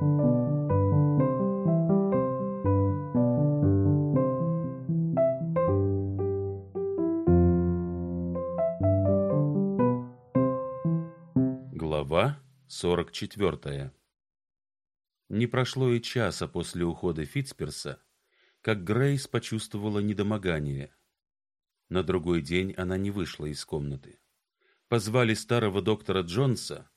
Глава сорок четвертая. Не прошло и часа после ухода Фитцперса, как Грейс почувствовала недомогание. На другой день она не вышла из комнаты. Позвали старого доктора Джонса,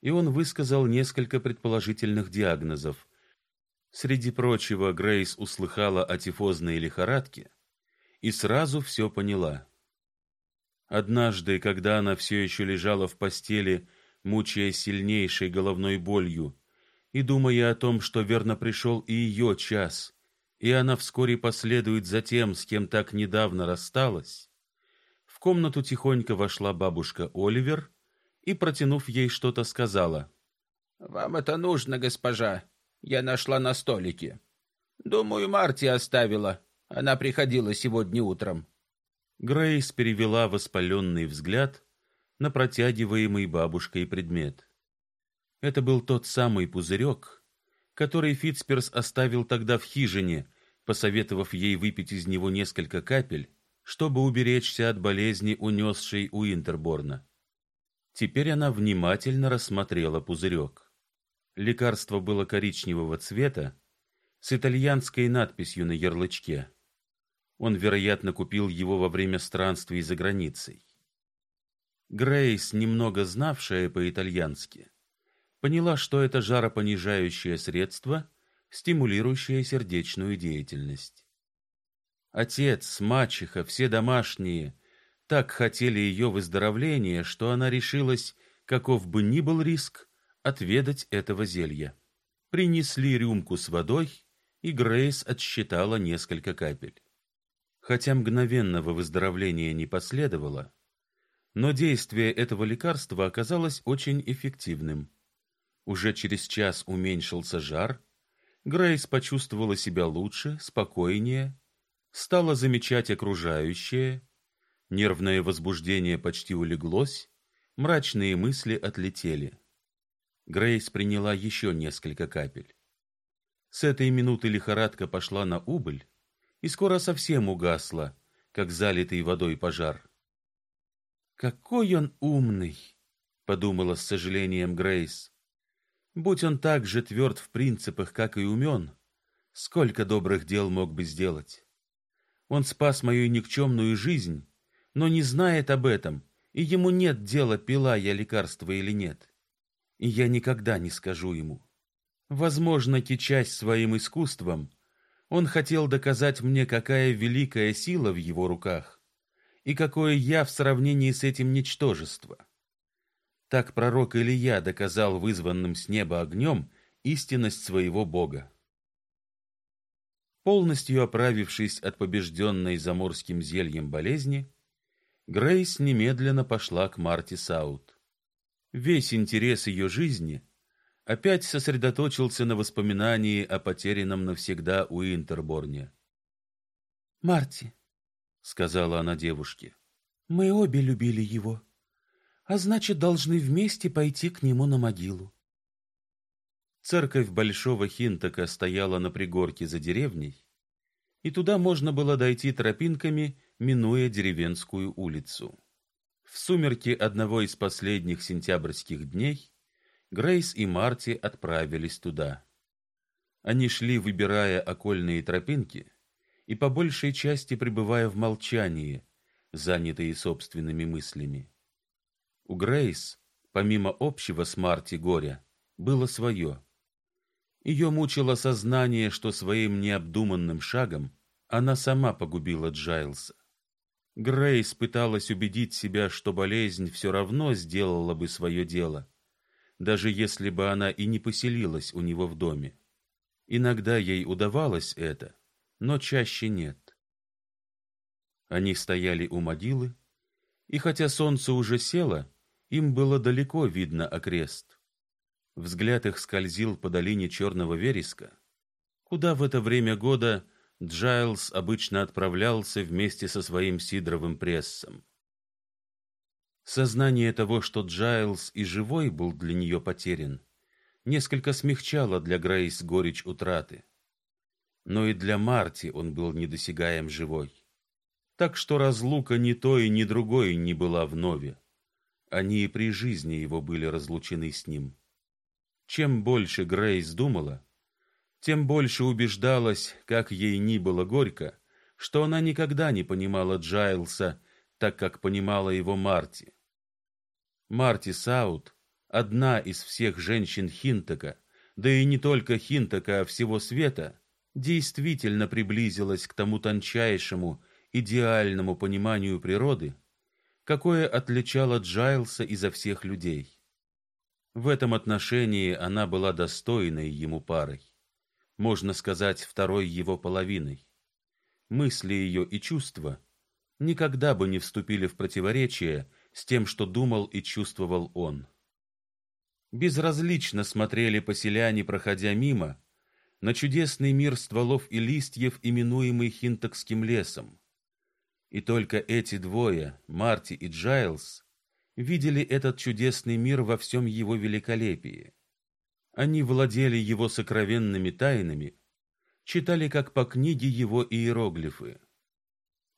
и он высказал несколько предположительных диагнозов. Среди прочего, Грейс услыхала о тифозной лихорадке и сразу все поняла. Однажды, когда она все еще лежала в постели, мучаясь сильнейшей головной болью, и думая о том, что верно пришел и ее час, и она вскоре последует за тем, с кем так недавно рассталась, в комнату тихонько вошла бабушка Оливер и, протянув ей что-то, сказала. «Вам это нужно, госпожа. Я нашла на столике. Думаю, Марти оставила. Она приходила сегодня утром». Грейс перевела воспаленный взгляд на протягиваемый бабушкой предмет. Это был тот самый пузырек, который Фитцперс оставил тогда в хижине, посоветовав ей выпить из него несколько капель, чтобы уберечься от болезни, унесшей у Интерборна. Теперь она внимательно рассмотрела пузырек. Лекарство было коричневого цвета, с итальянской надписью на ярлычке. Он, вероятно, купил его во время странствий за границей. Грейс, немного знавшая по-итальянски, поняла, что это жаропонижающее средство, стимулирующее сердечную деятельность. Отец, мачеха, все домашние так хотели ее выздоровления, что она решилась, каков бы ни был риск, отведать этого зелья. Принесли рюмку с водой, и Грейс отсчитала несколько капель. Хотя мгновенного выздоровления не последовало, но действие этого лекарства оказалось очень эффективным. Уже через час уменьшился жар, Грейс почувствовала себя лучше, спокойнее, стала замечать окружающее, нервное возбуждение почти улеглось, мрачные мысли отлетели. Грейс приняла еще несколько капель. С этой минуты лихорадка пошла на убыль и скоро совсем угасла, как залитый водой пожар. Какой он умный, подумала с сожалением Грейс. Будь он так же тверд в принципах, как и умен, сколько добрых дел мог бы сделать. Он спас мою никчемную жизнь, но не знает об этом, и ему нет дела, пила я лекарство или нет. И я никогда не скажу ему. Возможно, кичась своим искусством, он хотел доказать мне, какая великая сила в его руках, и какое я в сравнении с этим ничтожество. Так пророк Илия доказал вызванным с неба огнем истинность своего Бога. Полностью оправившись от побежденной заморским зельем болезни, Грейс немедленно пошла к Марти Саут. Весь интерес ее жизни опять сосредоточился на воспоминании о потерянном навсегда Уинтерборне. «Марти», — сказала она девушке, — «мы обе любили его а значит, должны вместе пойти к нему на могилу. Церковь Большого Хинтака стояла на пригорке за деревней, и туда можно было дойти тропинками, минуя деревенскую улицу. В сумерки одного из последних сентябрьских дней Грейс и Марти отправились туда. Они шли, выбирая окольные тропинки, и по большей части пребывая в молчании, занятые собственными мыслями. У Грейс, помимо общего с Марти горя, было свое. Ее мучило сознание, что своим необдуманным шагом она сама погубила Джайлса. Грейс пыталась убедить себя, что болезнь все равно сделала бы свое дело, даже если бы она и не поселилась у него в доме. Иногда ей удавалось это, но чаще нет. Они стояли у могилы, и хотя солнце уже село, им было далеко видно окрест. Взгляд их скользил по долине черного вереска, куда в это время года Джайлс обычно отправлялся вместе со своим сидровым прессом. Сознание того, что Джайлс и живой был для нее потерян, несколько смягчало для Грейс горечь утраты. Но и для Марти он был недосягаем живой. Так что разлука ни той, ни другой не была вновь. Они и при жизни его были разлучены с ним. Чем больше Грейс думала, тем больше убеждалась, как ей ни было горько, что она никогда не понимала Джайлса так, как понимала его Марти. Марти Саут, одна из всех женщин Хинтака, да и не только Хинтака, а всего света, действительно приблизилась к тому тончайшему, идеальному пониманию природы, какое отличало Джайлса изо всех людей. В этом отношении она была достойной ему парой, можно сказать, второй его половиной. Мысли ее и чувства никогда бы не вступили в противоречие с тем, что думал и чувствовал он. Безразлично смотрели поселяне, проходя мимо, на чудесный мир стволов и листьев, именуемый Хинтокским лесом. И только эти двое, Марти и Джайлс, видели этот чудесный мир во всем его великолепии. Они владели его сокровенными тайнами, читали как по книге его иероглифы.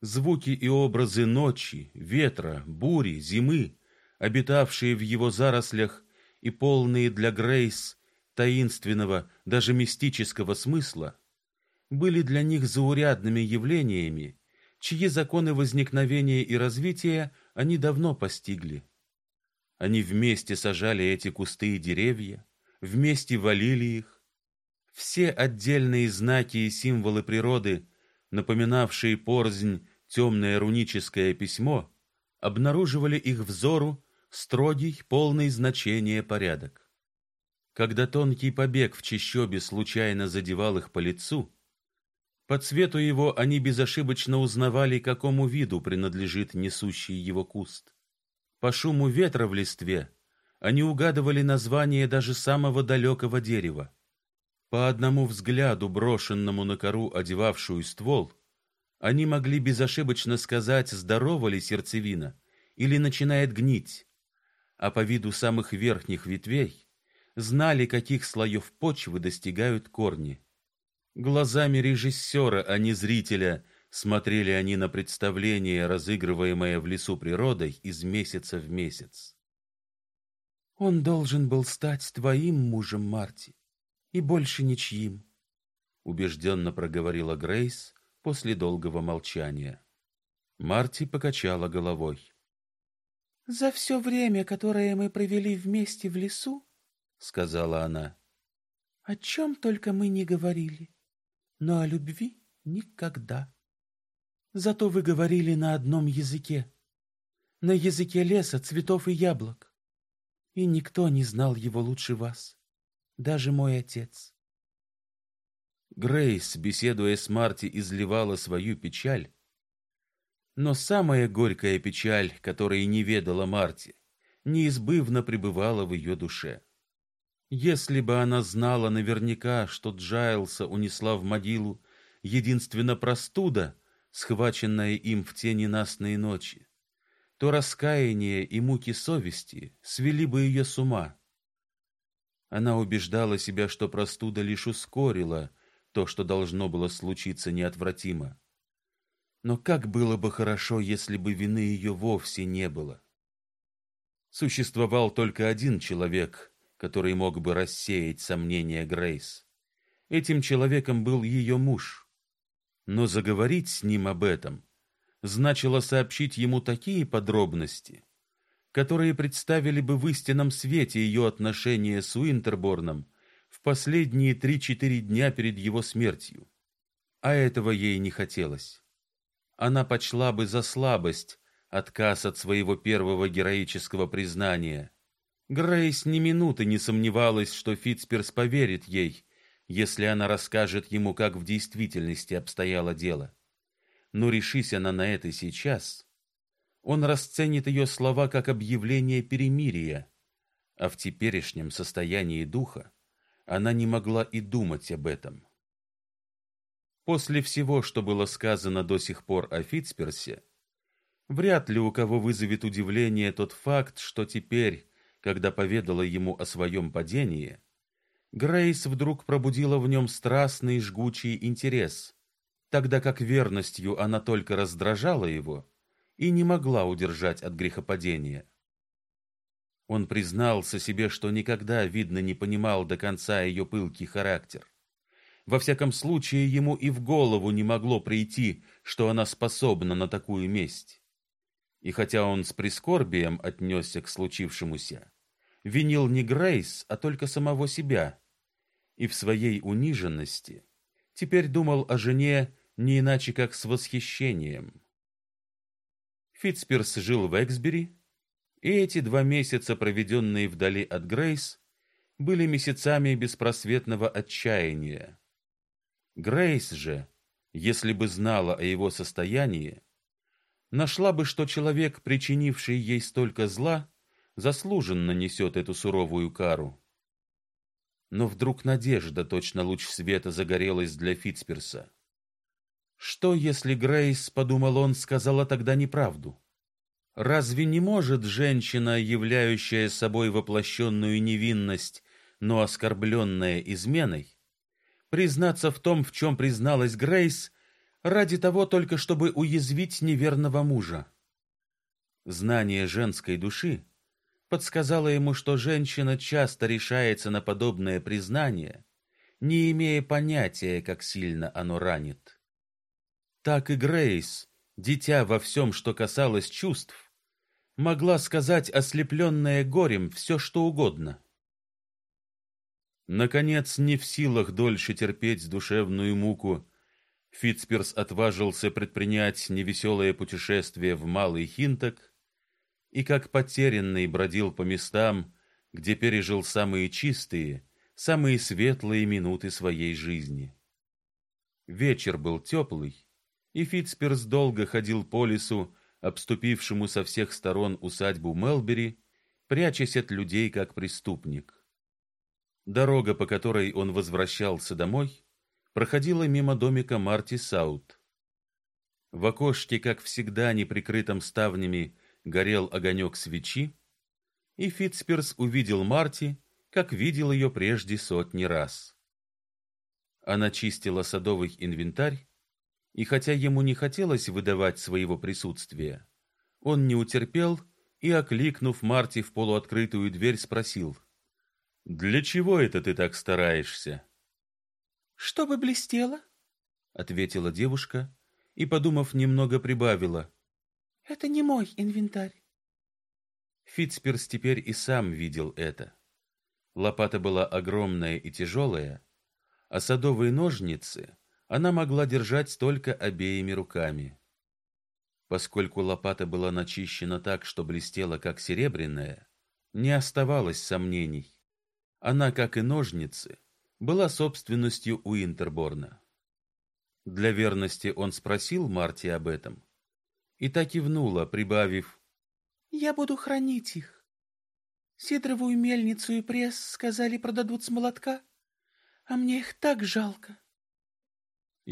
Звуки и образы ночи, ветра, бури, зимы, обитавшие в его зарослях и полные для Грейс таинственного, даже мистического смысла, были для них заурядными явлениями, чьи законы возникновения и развития они давно постигли. Они вместе сажали эти кусты и деревья, вместе валили их. Все отдельные знаки и символы природы, напоминавшие порзнь темное руническое письмо, обнаруживали их взору строгий, полный значения порядок. Когда тонкий побег в чащобе случайно задевал их по лицу, по цвету его они безошибочно узнавали, какому виду принадлежит несущий его куст. По шуму ветра в листве они угадывали название даже самого далекого дерева. По одному взгляду, брошенному на кору, одевавшую ствол, они могли безошибочно сказать, здорова ли сердцевина или начинает гнить, а по виду самых верхних ветвей знали, каких слоев почвы достигают корни. Глазами режиссера, а не зрителя, Смотрели они на представление, разыгрываемое в лесу природой из месяца в месяц. Он должен был стать твоим мужем, Марти, и больше ничьим, убежденно проговорила Грейс после долгого молчания. Марти покачала головой. За все время, которое мы провели вместе в лесу, сказала она, о чем только мы не говорили, но о любви никогда. Зато вы говорили на одном языке, на языке леса, цветов и яблок. И никто не знал его лучше вас, даже мой отец. Грейс, беседуя с Марти, изливала свою печаль, но самая горькая печаль, которой не ведала Марти, неизбывно пребывала в ее душе. Если бы она знала наверняка, что Джайлса унесла в могилу единственно простуда, схваченная им в те ненастные ночи, то раскаяние и муки совести свели бы ее с ума. Она убеждала себя, что простуда лишь ускорила то, что должно было случиться неотвратимо. Но как было бы хорошо, если бы вины ее вовсе не было. Существовал только один человек, который мог бы рассеять сомнения Грейс. Этим человеком был ее муж но заговорить с ним об этом значило сообщить ему такие подробности, которые представили бы в истинном свете ее отношения с Уинтерборном в последние три-четыре дня перед его смертью. А этого ей не хотелось. Она почла бы за слабость отказ от своего первого героического признания. Грейс ни минуты не сомневалась, что Фитцперс поверит ей если она расскажет ему, как в действительности обстояло дело. Но решись она на это сейчас, он расценит ее слова как объявление перемирия, а в теперешнем состоянии духа она не могла и думать об этом. После всего, что было сказано до сих пор о Фитцперсе, вряд ли у кого вызовет удивление тот факт, что теперь, когда поведала ему о своем падении, Грейс вдруг пробудила в нем страстный жгучий интерес, тогда как верностью она только раздражала его и не могла удержать от грехопадения. Он признался себе, что никогда, видно, не понимал до конца ее пылкий характер. Во всяком случае, ему и в голову не могло прийти, что она способна на такую месть. И хотя он с прискорбием отнесся к случившемуся, винил не Грейс, а только самого себя, и в своей униженности теперь думал о жене не иначе как с восхищением. Фитцперс жил в Эксбери, и эти два месяца, проведенные вдали от Грейс, были месяцами беспросветного отчаяния. Грейс же, если бы знала о его состоянии, нашла бы, что человек, причинивший ей столько зла, заслуженно несет эту суровую кару. Но вдруг надежда, точно луч света, загорелась для Фитцперса. Что, если Грейс, подумал он, сказала тогда неправду? Разве не может женщина, являющая собой воплощенную невинность, но оскорбленная изменой, признаться в том, в чем призналась Грейс, ради того только, чтобы уязвить неверного мужа? Знание женской души подсказала ему, что женщина часто решается на подобное признание, не имея понятия, как сильно оно ранит. Так и Грейс, дитя во всем, что касалось чувств, могла сказать, ослепленная горем, все, что угодно. Наконец, не в силах дольше терпеть душевную муку, Фитцперс отважился предпринять невеселое путешествие в Малый Хинток и как потерянный бродил по местам, где пережил самые чистые, самые светлые минуты своей жизни. Вечер был теплый, и Фитцперс долго ходил по лесу, обступившему со всех сторон усадьбу Мелбери, прячась от людей как преступник. Дорога, по которой он возвращался домой, проходила мимо домика Марти Саут. В окошке, как всегда, неприкрытом ставнями, горел огонек свечи, и Фитцперс увидел Марти, как видел ее прежде сотни раз. Она чистила садовый инвентарь, и хотя ему не хотелось выдавать своего присутствия, он не утерпел и, окликнув Марти в полуоткрытую дверь, спросил: "Для чего это ты так стараешься?" "Чтобы блестело", ответила девушка и, подумав немного, прибавила: это не мой инвентарь. Фитцперс теперь и сам видел это. Лопата была огромная и тяжелая, а садовые ножницы она могла держать только обеими руками. Поскольку лопата была начищена так, что блестела как серебряная, не оставалось сомнений. Она, как и ножницы, была собственностью Уинтерборна. Для верности он спросил Марти об этом, и так кивнула, прибавив: "Я буду хранить их. Сидровую мельницу и пресс сказали продадут с молотка, а мне их так жалко".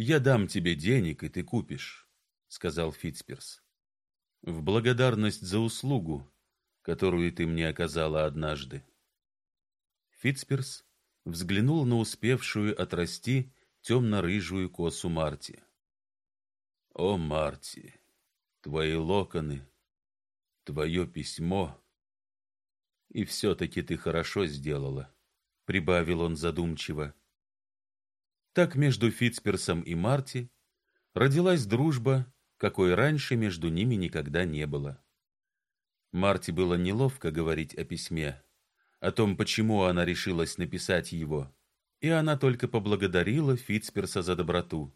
"Я дам тебе денег, и ты купишь", сказал Фитцперс. "В благодарность за услугу, которую ты мне оказала однажды". Фитцперс взглянул на успевшую отрасти темно-рыжую косу Марти. О, Марти, твои локоны, твое письмо. И все-таки ты хорошо сделала, — прибавил он задумчиво. Так между Фитцперсом и Марти родилась дружба, какой раньше между ними никогда не было. Марти было неловко говорить о письме, о том, почему она решилась написать его, и она только поблагодарила Фитцперса за доброту.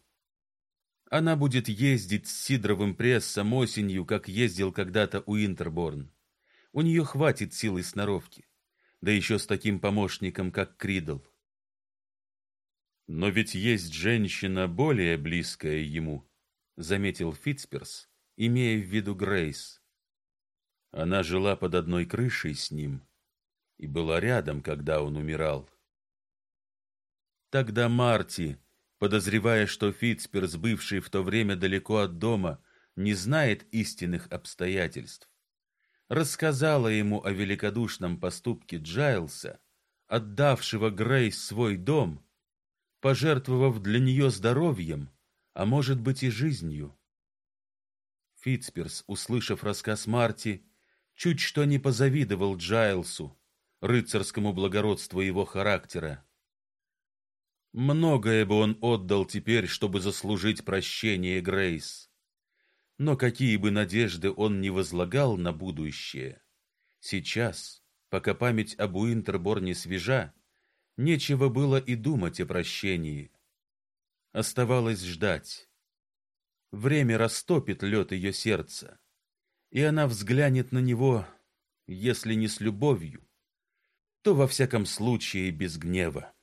Она будет ездить с сидровым прессом осенью, как ездил когда-то у Интерборн. У нее хватит силы сноровки, да еще с таким помощником, как Кридл. Но ведь есть женщина более близкая ему, заметил Фитцперс, имея в виду Грейс. Она жила под одной крышей с ним и была рядом, когда он умирал. Тогда Марти подозревая, что Фитцперс, бывший в то время далеко от дома, не знает истинных обстоятельств, рассказала ему о великодушном поступке Джайлса, отдавшего Грейс свой дом, пожертвовав для нее здоровьем, а может быть и жизнью. Фитцперс, услышав рассказ Марти, чуть что не позавидовал Джайлсу, рыцарскому благородству его характера. Многое бы он отдал теперь, чтобы заслужить прощение Грейс. Но какие бы надежды он ни возлагал на будущее, сейчас, пока память об Уинтерборне свежа, нечего было и думать о прощении. Оставалось ждать. Время растопит лед ее сердца, и она взглянет на него, если не с любовью, то во всяком случае без гнева.